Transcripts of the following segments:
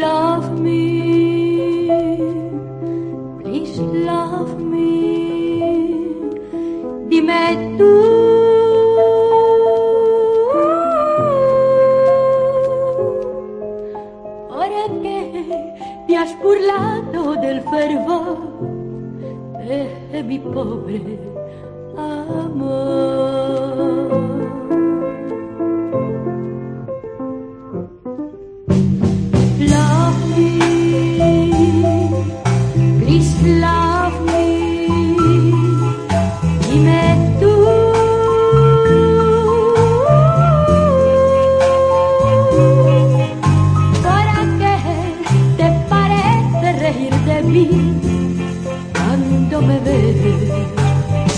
love me, please love me, di me tu. Ora che ti has burlato del fervore e mi povero amore. Mí cuando me ves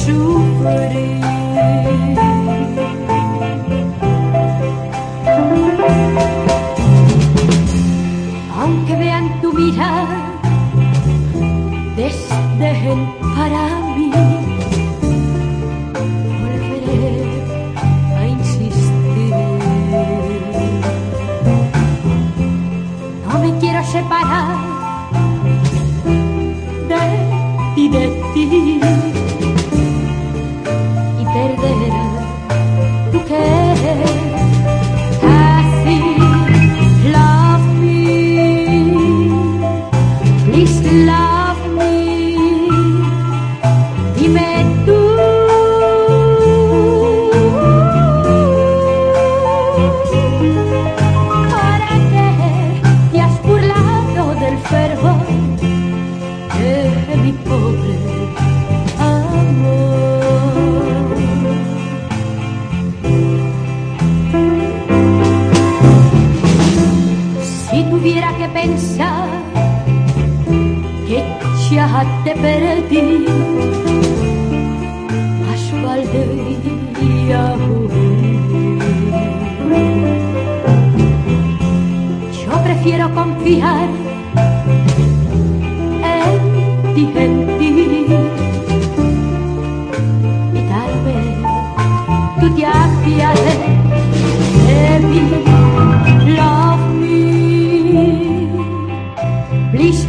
sufrir? aunque vean tu mirar desdén para mí, volveré a insistir. No me quiero separar gidetti amor? Si tuviera que pensar que ya te perdí, más valdría. Yo prefiero confiar Love me, please